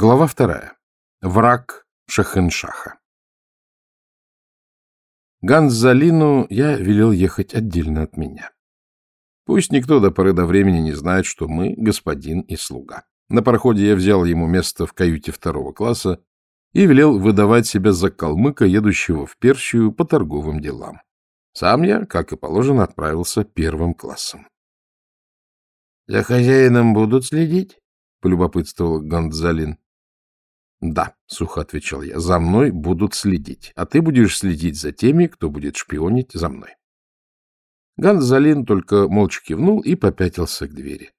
Глава вторая. Враг Шахеншаха. Ганзалину я велел ехать отдельно от меня. Пусть никто до поры до времени не знает, что мы господин и слуга. На пароходе я взял ему место в каюте второго класса и велел выдавать себя за калмыка, едущего в Персию по торговым делам. Сам я, как и положено, отправился первым классом. — За хозяином будут следить? — полюбопытствовал Гонзалин. — Да, — сухо отвечал я, — за мной будут следить, а ты будешь следить за теми, кто будет шпионить за мной. Гонзалин только молча кивнул и попятился к двери.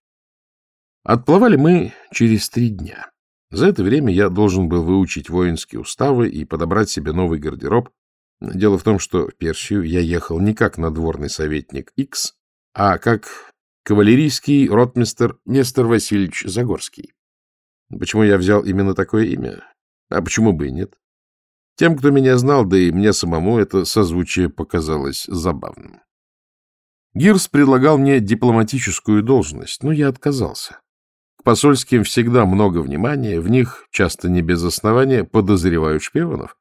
Отплывали мы через три дня. За это время я должен был выучить воинские уставы и подобрать себе новый гардероб. Дело в том, что в Персию я ехал не как надворный советник X, а как кавалерийский ротмистер Нестор Васильевич Загорский. Почему я взял именно такое имя? А почему бы и нет? Тем, кто меня знал, да и мне самому, это созвучие показалось забавным. Гирс предлагал мне дипломатическую должность, но я отказался. К посольским всегда много внимания, в них, часто не без основания, подозревают шпионов.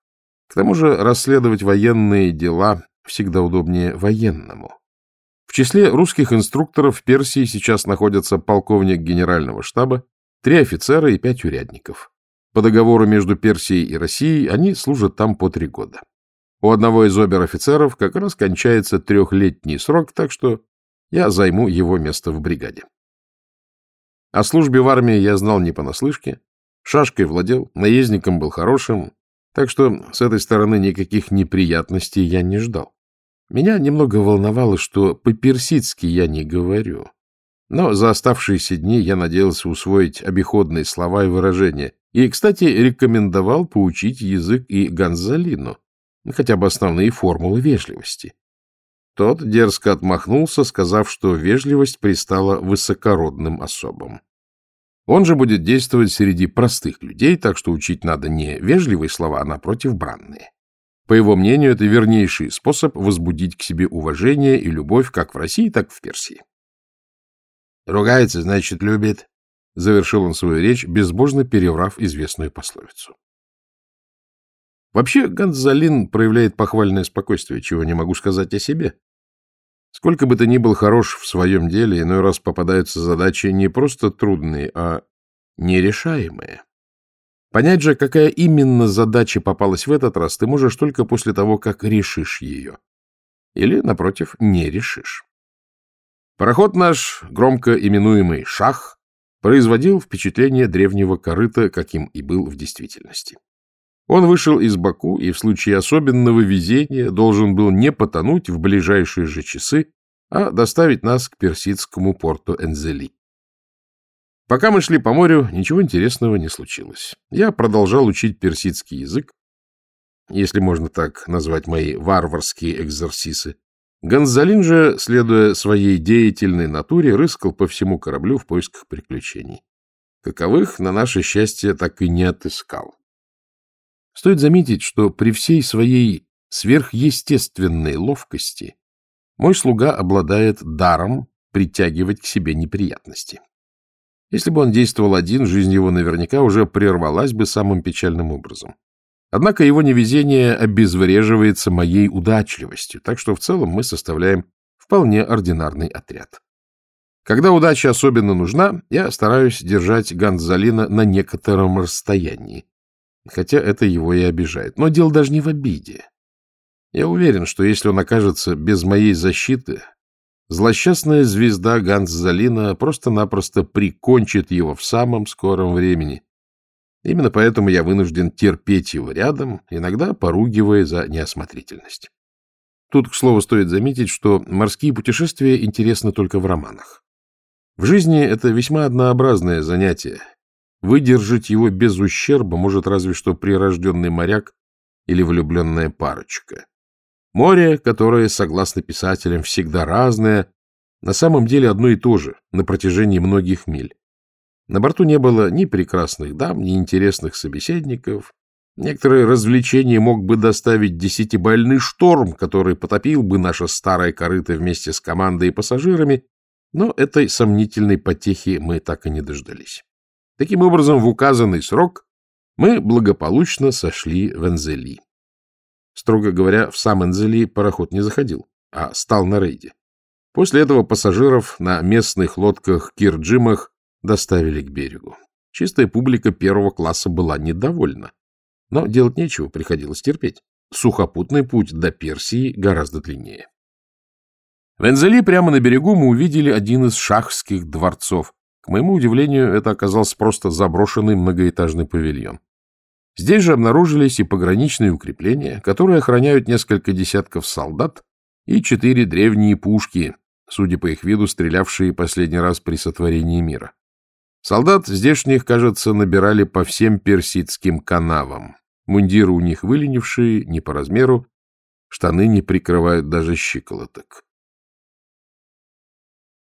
К тому же расследовать военные дела всегда удобнее военному. В числе русских инструкторов в Персии сейчас находятся полковник генерального штаба, три офицера и пять урядников. По договору между Персией и Россией они служат там по три года. У одного из обер-офицеров как раз кончается трехлетний срок, так что я займу его место в бригаде. О службе в армии я знал не понаслышке, шашкой владел, наездником был хорошим, так что с этой стороны никаких неприятностей я не ждал. Меня немного волновало, что по-персидски я не говорю. Но за оставшиеся дни я надеялся усвоить обиходные слова и выражения. И, кстати, рекомендовал поучить язык и Гонзалину, хотя бы основные формулы вежливости. Тот дерзко отмахнулся, сказав, что вежливость пристала высокородным особам. Он же будет действовать среди простых людей, так что учить надо не вежливые слова, а, напротив, бранные. По его мнению, это вернейший способ возбудить к себе уважение и любовь как в России, так и в Персии. «Ругается, значит, любит», — завершил он свою речь, безбожно переврав известную пословицу. Вообще, Гонзалин проявляет похвальное спокойствие, чего не могу сказать о себе. Сколько бы ты ни был хорош в своем деле, иной раз попадаются задачи не просто трудные, а нерешаемые. Понять же, какая именно задача попалась в этот раз, ты можешь только после того, как решишь ее. Или, напротив, не решишь. Пароход наш, громко именуемый «Шах», производил впечатление древнего корыта, каким и был в действительности. Он вышел из Баку и в случае особенного везения должен был не потонуть в ближайшие же часы, а доставить нас к персидскому порту Энзели. Пока мы шли по морю, ничего интересного не случилось. Я продолжал учить персидский язык, если можно так назвать мои варварские экзерсисы. Гонзалин же, следуя своей деятельной натуре, рыскал по всему кораблю в поисках приключений. Каковых, на наше счастье, так и не отыскал. Стоит заметить, что при всей своей сверхъестественной ловкости мой слуга обладает даром притягивать к себе неприятности. Если бы он действовал один, жизнь его наверняка уже прервалась бы самым печальным образом. Однако его невезение обезвреживается моей удачливостью, так что в целом мы составляем вполне ординарный отряд. Когда удача особенно нужна, я стараюсь держать Гонзалина на некотором расстоянии, хотя это его и обижает. Но дело даже не в обиде. Я уверен, что если он окажется без моей защиты, злосчастная звезда Ганс-Залина просто-напросто прикончит его в самом скором времени. Именно поэтому я вынужден терпеть его рядом, иногда поругивая за неосмотрительность. Тут, к слову, стоит заметить, что морские путешествия интересны только в романах. В жизни это весьма однообразное занятие, Выдержать его без ущерба может разве что прирожденный моряк или влюбленная парочка. Море, которое, согласно писателям, всегда разное, на самом деле одно и то же на протяжении многих миль. На борту не было ни прекрасных дам, ни интересных собеседников. Некоторые развлечения мог бы доставить десятибальный шторм, который потопил бы наше старое корыто вместе с командой и пассажирами, но этой сомнительной потехи мы так и не дождались. Таким образом, в указанный срок мы благополучно сошли в Энзели. Строго говоря, в сам Энзели пароход не заходил, а стал на рейде. После этого пассажиров на местных лодках Кирджимах доставили к берегу. Чистая публика первого класса была недовольна. Но делать нечего, приходилось терпеть. Сухопутный путь до Персии гораздо длиннее. В Энзели прямо на берегу мы увидели один из шахских дворцов. К моему удивлению, это оказался просто заброшенный многоэтажный павильон. Здесь же обнаружились и пограничные укрепления, которые охраняют несколько десятков солдат и четыре древние пушки, судя по их виду, стрелявшие последний раз при сотворении мира. Солдат здешних, кажется, набирали по всем персидским канавам. Мундиры у них выленившие, не по размеру, штаны не прикрывают даже щиколоток.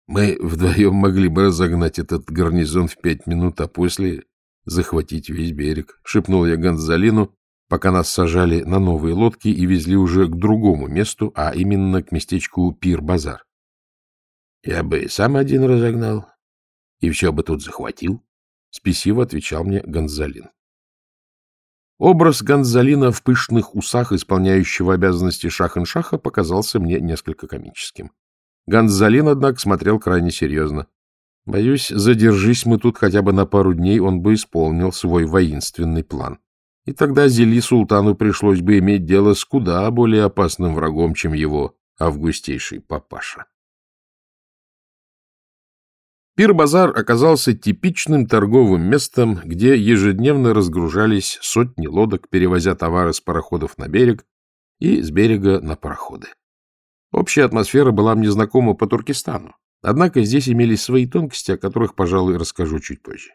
Мы вдвоем могли бы разогнать этот гарнизон в пять минут, а после захватить весь берег, — шепнул я Гонзалину, пока нас сажали на новые лодки и везли уже к другому месту, а именно к местечку Пир-Базар. — Я бы сам один разогнал, и все бы тут захватил, — спесиво отвечал мне Гонзалин. Образ Гонзалина в пышных усах, исполняющего обязанности шах-ин-шаха, показался мне несколько комическим. Гонзалин, однако, смотрел крайне серьезно. Боюсь, задержись мы тут хотя бы на пару дней, он бы исполнил свой воинственный план. И тогда Зели Султану пришлось бы иметь дело с куда более опасным врагом, чем его августейший папаша. Пир-базар оказался типичным торговым местом, где ежедневно разгружались сотни лодок, перевозя товары с пароходов на берег и с берега на пароходы. Общая атмосфера была мне знакома по Туркестану. Однако здесь имелись свои тонкости, о которых, пожалуй, расскажу чуть позже.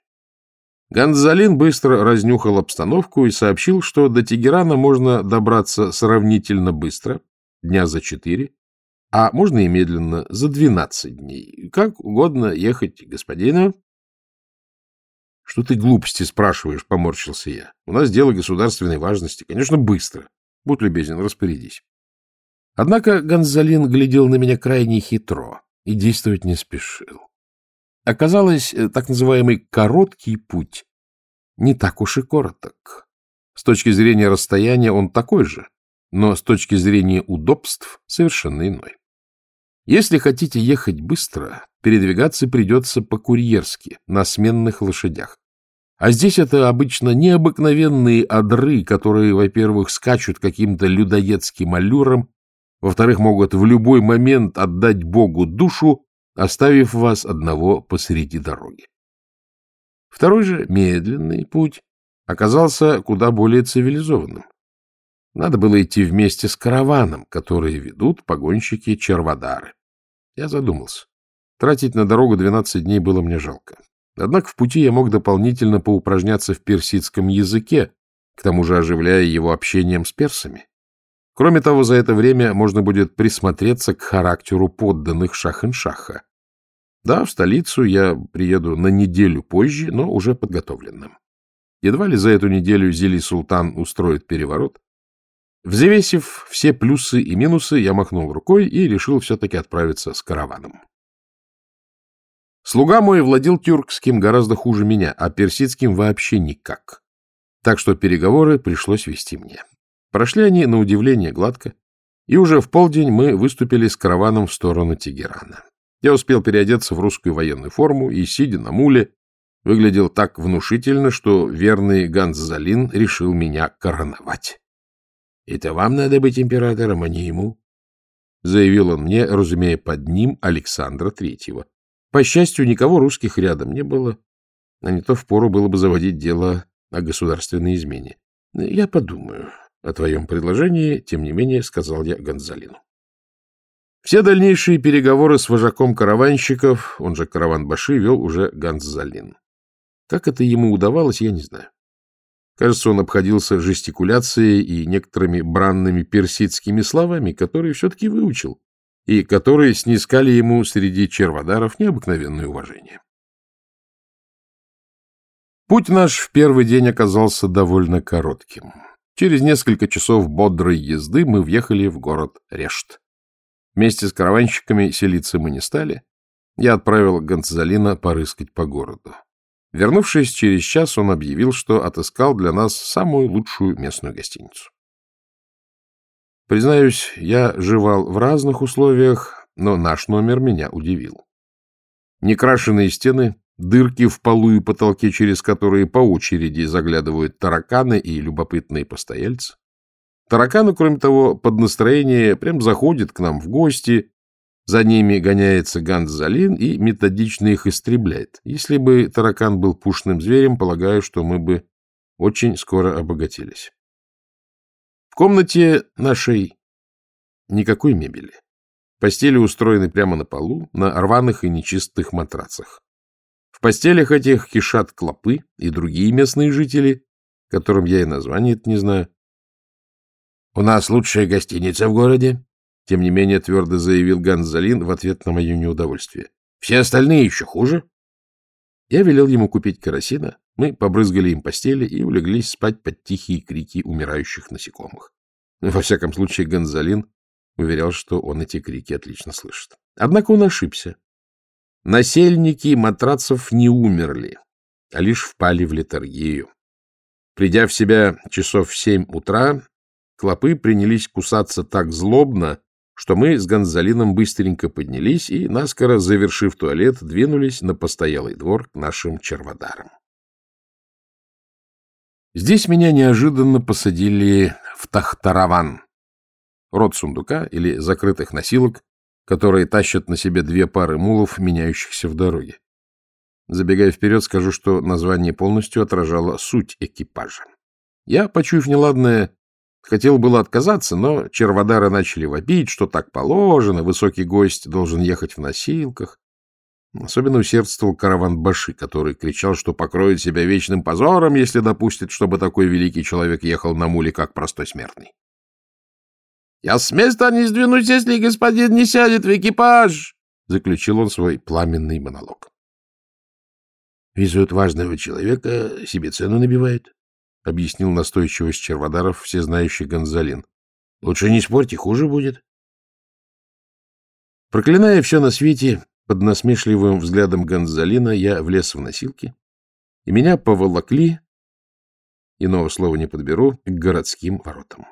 Гонзалин быстро разнюхал обстановку и сообщил, что до Тегерана можно добраться сравнительно быстро, дня за четыре, а можно и медленно, за двенадцать дней. Как угодно ехать господину. — Что ты глупости спрашиваешь, — поморщился я. — У нас дело государственной важности. Конечно, быстро. Будь любезен, распорядись. Однако Гонзалин глядел на меня крайне хитро и действовать не спешил. Оказалось, э, так называемый «короткий путь» не так уж и короток. С точки зрения расстояния он такой же, но с точки зрения удобств совершенно иной. Если хотите ехать быстро, передвигаться придется по-курьерски, на сменных лошадях. А здесь это обычно необыкновенные одры, которые, во-первых, скачут каким-то людоедским аллюром, во-вторых, могут в любой момент отдать Богу душу, оставив вас одного посреди дороги. Второй же, медленный путь, оказался куда более цивилизованным. Надо было идти вместе с караваном, который ведут погонщики Червадары. Я задумался. Тратить на дорогу 12 дней было мне жалко. Однако в пути я мог дополнительно поупражняться в персидском языке, к тому же оживляя его общением с персами. Кроме того, за это время можно будет присмотреться к характеру подданных Шахин-Шаха. Да, в столицу я приеду на неделю позже, но уже подготовленным. Едва ли за эту неделю Зили Султан устроит переворот. Взвесив все плюсы и минусы, я махнул рукой и решил все-таки отправиться с караваном. Слуга мой владел тюркским гораздо хуже меня, а персидским вообще никак. Так что переговоры пришлось вести мне. Прошли они, на удивление, гладко, и уже в полдень мы выступили с караваном в сторону Тегерана. Я успел переодеться в русскую военную форму и, сидя на муле, выглядел так внушительно, что верный Ганзалин решил меня короновать. — Это вам надо быть императором, а не ему, — заявил он мне, разумея под ним Александра Третьего. По счастью, никого русских рядом не было, а не то впору было бы заводить дело о государственной измене. Я подумаю, о твоем предложении, тем не менее, сказал я Гонзалину. Все дальнейшие переговоры с вожаком караванщиков, он же караван-баши, вел уже Гонзалин. Как это ему удавалось, я не знаю. Кажется, он обходился жестикуляцией и некоторыми бранными персидскими словами, которые все-таки выучил, и которые снискали ему среди черводаров необыкновенное уважение. Путь наш в первый день оказался довольно коротким. Через несколько часов бодрой езды мы въехали в город Решт. Вместе с караванщиками селиться мы не стали. Я отправил Гонцзалина порыскать по городу. Вернувшись через час, он объявил, что отыскал для нас самую лучшую местную гостиницу. Признаюсь, я жевал в разных условиях, но наш номер меня удивил. Некрашенные стены, дырки в полу и потолке, через которые по очереди заглядывают тараканы и любопытные постояльцы. Тараканы, кроме того, под настроение прям заходят к нам в гости, за ними гоняется Ганзалин и методично их истребляет. Если бы таракан был пушным зверем, полагаю, что мы бы очень скоро обогатились. В комнате нашей никакой мебели. Постели устроены прямо на полу, на рваных и нечистых матрацах. В постелях этих кишат клопы и другие местные жители, которым я и название не знаю. — У нас лучшая гостиница в городе, — тем не менее твердо заявил Ганзалин в ответ на мое неудовольствие. — Все остальные еще хуже. Я велел ему купить керосина, мы побрызгали им постели и улеглись спать под тихие крики умирающих насекомых. Во всяком случае, Гонзалин уверял, что он эти крики отлично слышит. Однако он ошибся. Насельники матрацев не умерли, а лишь впали в летаргию. Придя в себя часов в семь утра, клопы принялись кусаться так злобно, что мы с Гонзалином быстренько поднялись и, наскоро завершив туалет, двинулись на постоялый двор к нашим черводарам. Здесь меня неожиданно посадили в тахтараван, род сундука или закрытых носилок, которые тащат на себе две пары мулов, меняющихся в дороге. Забегая вперед, скажу, что название полностью отражало суть экипажа. Я, почуяв неладное, Хотел было отказаться, но черводары начали вопить, что так положено, высокий гость должен ехать в носилках. Особенно усердствовал караван Баши, который кричал, что покроет себя вечным позором, если допустит, чтобы такой великий человек ехал на муле, как простой смертный. — Я с места не сдвинусь, если господин не сядет в экипаж! — заключил он свой пламенный монолог. — Везут важного человека, себе цену набивает, — объяснил настойчивость Черводаров всезнающий Гонзалин. — Лучше не спорьте, хуже будет. Проклиная все на свете, под насмешливым взглядом Гонзалина я влез в носилки, и меня поволокли, иного слова не подберу, к городским воротам.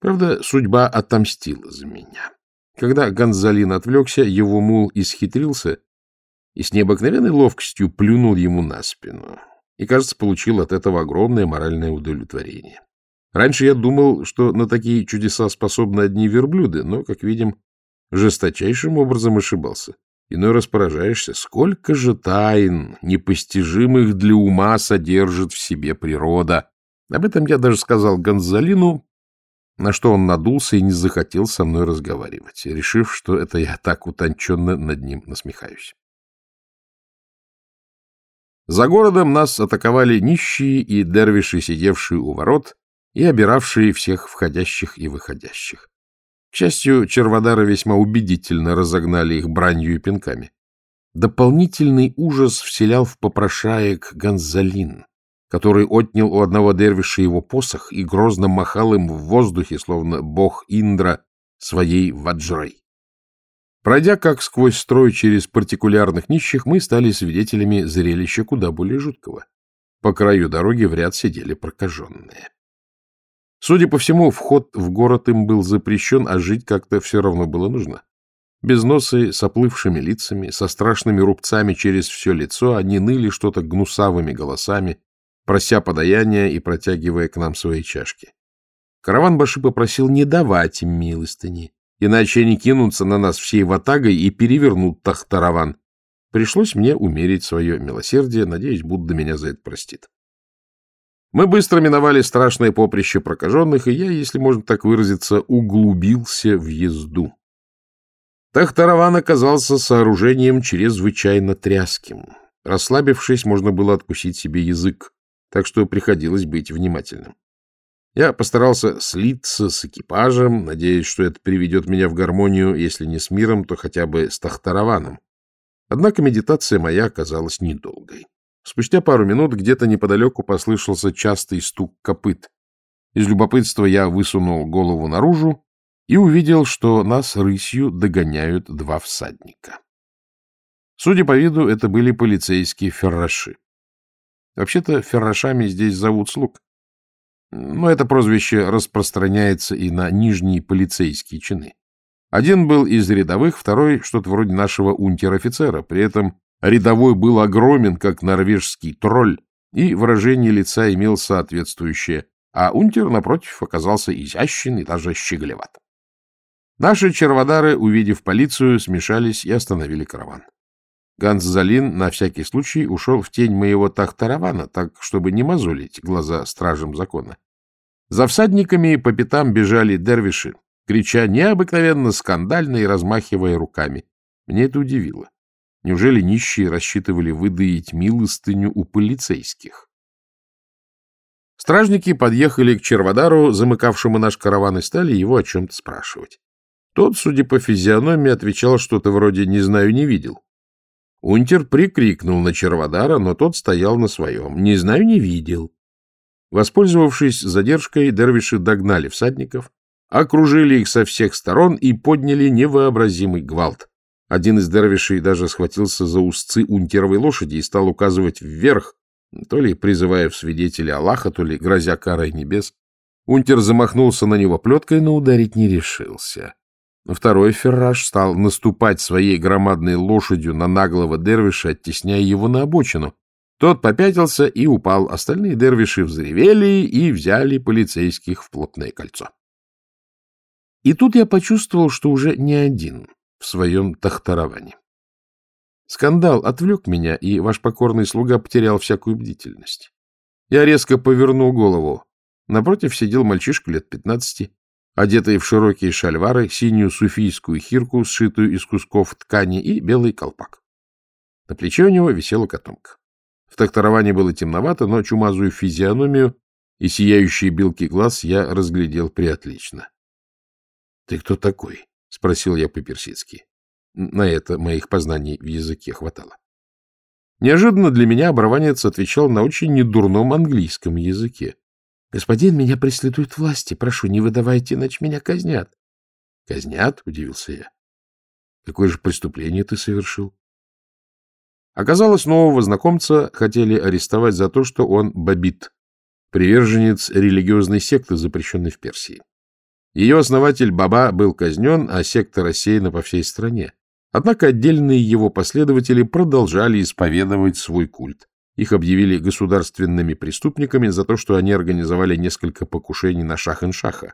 Правда, судьба отомстила за меня. Когда Гонзалин отвлекся, его мул исхитрился и с необыкновенной ловкостью плюнул ему на спину и, кажется, получил от этого огромное моральное удовлетворение. Раньше я думал, что на такие чудеса способны одни верблюды, но, как видим, жесточайшим образом ошибался. Иной раз поражаешься, сколько же тайн, непостижимых для ума, содержит в себе природа. Об этом я даже сказал Гонзалину, на что он надулся и не захотел со мной разговаривать, решив, что это я так утонченно над ним насмехаюсь. За городом нас атаковали нищие и дервиши, сидевшие у ворот и обиравшие всех входящих и выходящих. К счастью, черводары весьма убедительно разогнали их бранью и пинками. Дополнительный ужас вселял в попрошаек Гонзалин, который отнял у одного дервиша его посох и грозно махал им в воздухе, словно бог Индра, своей ваджрой. Пройдя как сквозь строй через партикулярных нищих, мы стали свидетелями зрелища куда более жуткого. По краю дороги в ряд сидели прокаженные. Судя по всему, вход в город им был запрещен, а жить как-то все равно было нужно. Без носа, с оплывшими лицами, со страшными рубцами через все лицо, они ныли что-то гнусавыми голосами, прося подаяния и протягивая к нам свои чашки. Караван Баши попросил не давать им милостыни, иначе они кинутся на нас всей ватагой и перевернут Тахтараван. Пришлось мне умерить свое милосердие, надеюсь, Будда меня за это простит. Мы быстро миновали страшное поприще прокаженных, и я, если можно так выразиться, углубился в езду. Тахтараван оказался сооружением чрезвычайно тряским. Расслабившись, можно было откусить себе язык, так что приходилось быть внимательным. Я постарался слиться с экипажем, надеясь, что это приведет меня в гармонию, если не с миром, то хотя бы с Тахтараваном. Однако медитация моя оказалась недолгой. Спустя пару минут где-то неподалеку послышался частый стук копыт. Из любопытства я высунул голову наружу и увидел, что нас рысью догоняют два всадника. Судя по виду, это были полицейские ферраши. Вообще-то феррашами здесь зовут слуг. Но это прозвище распространяется и на нижние полицейские чины. Один был из рядовых, второй — что-то вроде нашего унтер-офицера. При этом рядовой был огромен, как норвежский тролль, и выражение лица имел соответствующее, а унтер, напротив, оказался изящен и даже щеголеват. Наши черводары, увидев полицию, смешались и остановили караван. Ганс Залин на всякий случай ушел в тень моего тахтаравана, так, чтобы не мозолить глаза стражам закона. За всадниками по пятам бежали дервиши, крича необыкновенно скандально и размахивая руками. Мне это удивило. Неужели нищие рассчитывали выдаить милостыню у полицейских? Стражники подъехали к Черводару, замыкавшему наш караван, и стали его о чем-то спрашивать. Тот, судя по физиономии, отвечал что-то вроде «не знаю, не видел». Унтер прикрикнул на Черводара, но тот стоял на своем «не знаю, не видел». Воспользовавшись задержкой, дервиши догнали всадников, окружили их со всех сторон и подняли невообразимый гвалт. Один из дервишей даже схватился за узцы унтеровой лошади и стал указывать вверх, то ли призывая в свидетели Аллаха, то ли грозя карой небес. Унтер замахнулся на него плеткой, но ударить не решился. Второй ферраж стал наступать своей громадной лошадью на наглого дервиша, оттесняя его на обочину. Тот попятился и упал. Остальные дервиши взревели и взяли полицейских в плотное кольцо. И тут я почувствовал, что уже не один в своем тахтаровании. Скандал отвлек меня, и ваш покорный слуга потерял всякую бдительность. Я резко повернул голову. Напротив сидел мальчишка лет пятнадцати, одетый в широкие шальвары, синюю суфийскую хирку, сшитую из кусков ткани, и белый колпак. На плече у него висела котомка. В тахтаровании было темновато, но чумазую физиономию и сияющие белки глаз я разглядел приотлично. — Ты кто такой? — спросил я по-персидски. На это моих познаний в языке хватало. Неожиданно для меня оборванец отвечал на очень недурном английском языке. — Господин, меня преследуют власти. Прошу, не выдавайте, иначе меня казнят. — Казнят? — удивился я. — Какое же преступление ты совершил? Оказалось, нового знакомца хотели арестовать за то, что он бабит, приверженец религиозной секты, запрещенной в Персии. Ее основатель Баба был казнен, а секта рассеяна по всей стране. Однако отдельные его последователи продолжали исповедовать свой культ. Их объявили государственными преступниками за то, что они организовали несколько покушений на Шахен-Шаха.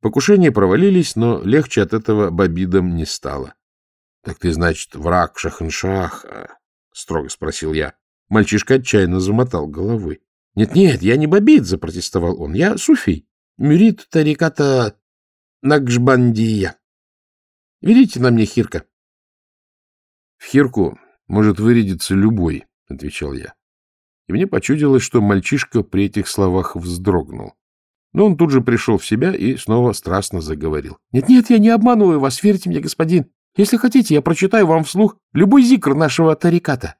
Покушения провалились, но легче от этого бабидам не стало. — Так ты, значит, враг Шахен-Шаха? — строго спросил я. Мальчишка отчаянно замотал головой. «Нет, — Нет-нет, я не бабид, — запротестовал он. — Я суфий, мюрит тариката Накшбандия. Велите на мне Хирка. — В Хирку может вырядиться любой, — отвечал я. И мне почудилось, что мальчишка при этих словах вздрогнул. Но он тут же пришел в себя и снова страстно заговорил. «Нет, — Нет-нет, я не обманываю вас, верьте мне, господин. Если хотите, я прочитаю вам вслух любой зикр нашего тариката.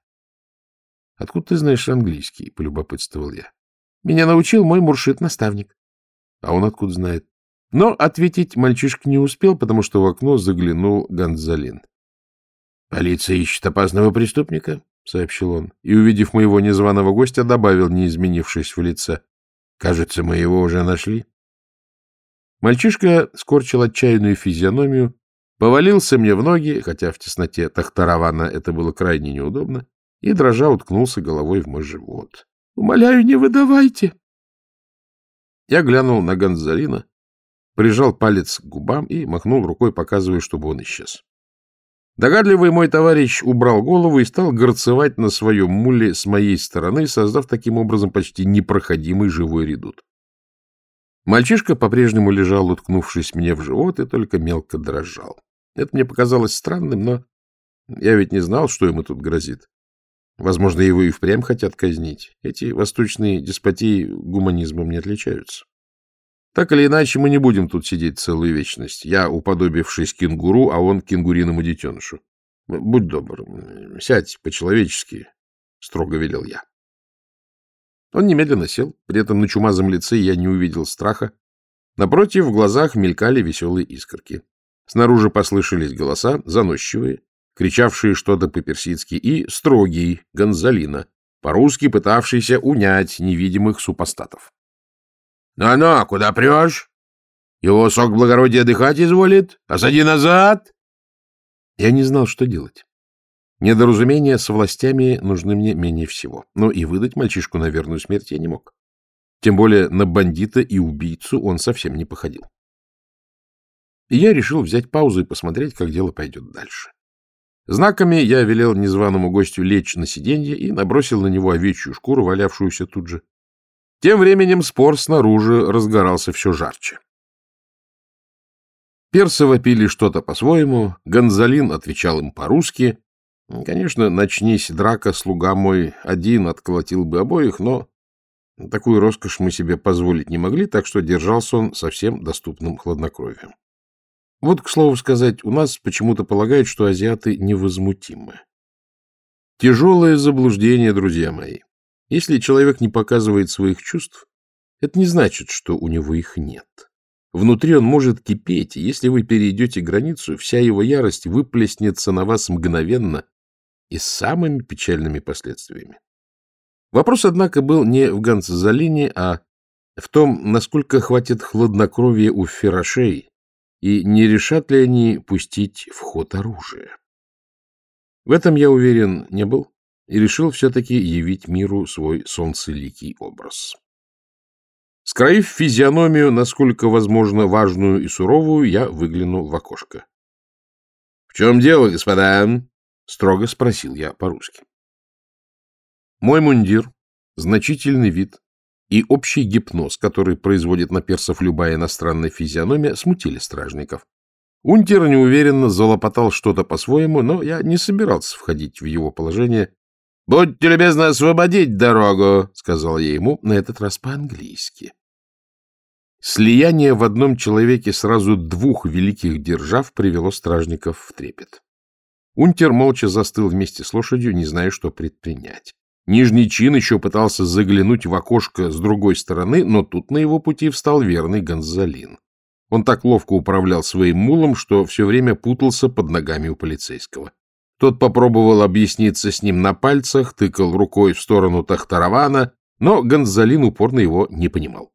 — Откуда ты знаешь английский? — полюбопытствовал я. — Меня научил мой муршит-наставник. — А он откуда знает? Но ответить мальчишка не успел, потому что в окно заглянул Гонзалин. — Полиция ищет опасного преступника, — сообщил он, и, увидев моего незваного гостя, добавил, не изменившись в лице. — Кажется, мы его уже нашли. Мальчишка скорчил отчаянную физиономию, повалился мне в ноги, хотя в тесноте тахтаравана это было крайне неудобно, и, дрожа, уткнулся головой в мой живот. — Умоляю, не выдавайте! Я глянул на Гонзалина, прижал палец к губам и махнул рукой, показывая, чтобы он исчез. Догадливый мой товарищ убрал голову и стал горцевать на своем муле с моей стороны, создав таким образом почти непроходимый живой редут. Мальчишка по-прежнему лежал, уткнувшись мне в живот, и только мелко дрожал. Это мне показалось странным, но я ведь не знал, что ему тут грозит. Возможно, его и впрямь хотят казнить. Эти восточные деспотии гуманизмом не отличаются. Так или иначе, мы не будем тут сидеть целую вечность. Я, уподобившись кенгуру, а он кенгуриному детенышу. Будь добр, сядь по-человечески, — строго велел я. Он немедленно сел, при этом на чумазом лице я не увидел страха. Напротив, в глазах мелькали веселые искорки. Снаружи послышались голоса, заносчивые, кричавшие что-то по-персидски, и строгий, Гонзалина, по-русски пытавшийся унять невидимых супостатов. «Ну-ну, куда прешь? Его сок благородия дыхать изволит? Осади назад!» Я не знал, что делать. Недоразумения с властями нужны мне менее всего, но и выдать мальчишку на верную смерть я не мог. Тем более на бандита и убийцу он совсем не походил. И я решил взять паузу и посмотреть, как дело пойдет дальше. Знаками я велел незваному гостю лечь на сиденье и набросил на него овечью шкуру, валявшуюся тут же. Тем временем спор снаружи разгорался все жарче. Персы вопили что-то по-своему, Гонзалин отвечал им по-русски. Конечно, начнись драка, слуга мой один отколотил бы обоих, но такую роскошь мы себе позволить не могли, так что держался он совсем доступным хладнокровием. Вот, к слову сказать, у нас почему-то полагают, что азиаты невозмутимы. Тяжелое заблуждение, друзья мои. Если человек не показывает своих чувств, это не значит, что у него их нет. Внутри он может кипеть, и если вы перейдете границу, вся его ярость выплеснется на вас мгновенно и с самыми печальными последствиями. Вопрос, однако, был не в Ганцзалине, а в том, насколько хватит хладнокровия у ферашей и не решат ли они пустить в ход оружие. В этом я уверен не был и решил все-таки явить миру свой солнцеликий образ. Скроив физиономию, насколько возможно важную и суровую, я выглянул в окошко. — В чем дело, господа? — строго спросил я по-русски. Мой мундир, значительный вид, и общий гипноз, который производит на персов любая иностранная физиономия, смутили стражников. Унтер неуверенно залопотал что-то по-своему, но я не собирался входить в его положение. — Будьте любезны освободить дорогу, — сказал я ему, на этот раз по-английски. Слияние в одном человеке сразу двух великих держав привело стражников в трепет. Унтер молча застыл вместе с лошадью, не зная, что предпринять. Нижний чин еще пытался заглянуть в окошко с другой стороны, но тут на его пути встал верный Гонзалин. Он так ловко управлял своим мулом, что все время путался под ногами у полицейского. Тот попробовал объясниться с ним на пальцах, тыкал рукой в сторону Тахтаравана, но Гонзалин упорно его не понимал.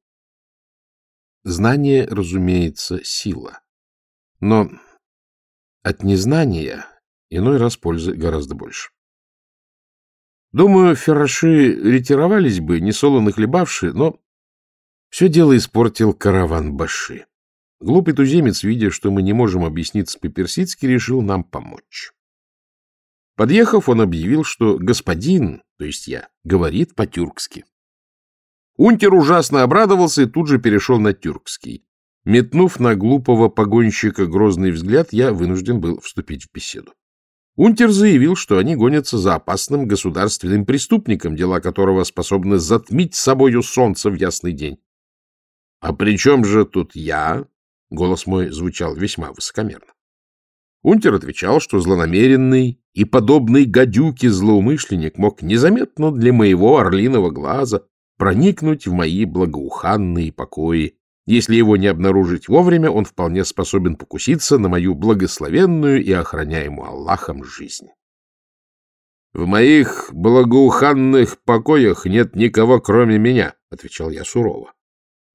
Знание, разумеется, сила. Но от незнания иной раз пользы гораздо больше. Думаю, ферраши ретировались бы, не солоно хлебавши, но все дело испортил караван Баши. Глупый туземец, видя, что мы не можем объясниться по-персидски, решил нам помочь. Подъехав, он объявил, что господин, то есть я, говорит по-тюркски. Унтер ужасно обрадовался и тут же перешел на тюркский. Метнув на глупого погонщика грозный взгляд, я вынужден был вступить в беседу. Унтер заявил, что они гонятся за опасным государственным преступником, дела которого способны затмить собою солнце в ясный день. — А при чем же тут я? — голос мой звучал весьма высокомерно. Унтер отвечал, что злонамеренный и подобный гадюке злоумышленник мог незаметно для моего орлиного глаза проникнуть в мои благоуханные покои если его не обнаружить вовремя, он вполне способен покуситься на мою благословенную и охраняемую Аллахом жизнь. — В моих благоуханных покоях нет никого, кроме меня, — отвечал я сурово.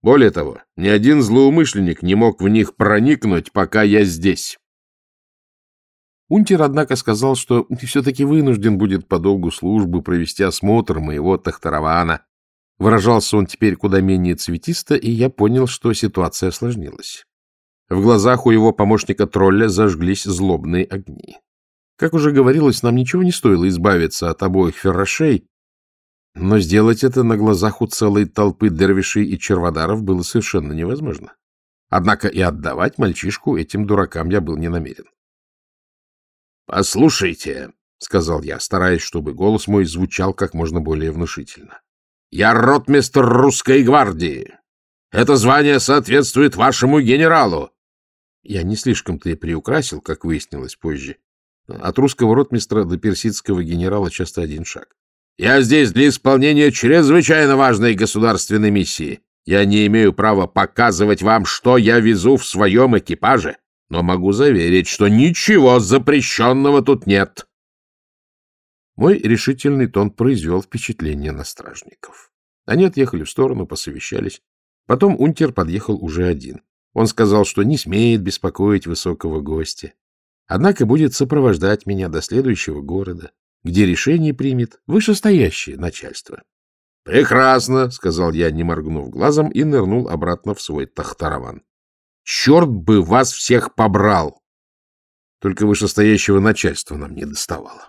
Более того, ни один злоумышленник не мог в них проникнуть, пока я здесь. Унтер, однако, сказал, что все-таки вынужден будет по долгу службы провести осмотр моего Тахтаравана, Выражался он теперь куда менее цветисто, и я понял, что ситуация осложнилась. В глазах у его помощника-тролля зажглись злобные огни. Как уже говорилось, нам ничего не стоило избавиться от обоих феррошей, но сделать это на глазах у целой толпы дервишей и черводаров было совершенно невозможно. Однако и отдавать мальчишку этим дуракам я был не намерен. — Послушайте, — сказал я, стараясь, чтобы голос мой звучал как можно более внушительно. Я ротмистр русской гвардии. Это звание соответствует вашему генералу. Я не слишком-то и приукрасил, как выяснилось позже. От русского ротмистра до персидского генерала часто один шаг. Я здесь для исполнения чрезвычайно важной государственной миссии. Я не имею права показывать вам, что я везу в своем экипаже, но могу заверить, что ничего запрещенного тут нет. Мой решительный тон произвел впечатление на стражников. Они отъехали в сторону, посовещались. Потом унтер подъехал уже один. Он сказал, что не смеет беспокоить высокого гостя, однако будет сопровождать меня до следующего города, где решение примет вышестоящее начальство. — Прекрасно, — сказал я, не моргнув глазом, и нырнул обратно в свой тахтараван. — Черт бы вас всех побрал! Только вышестоящего начальства нам не доставало.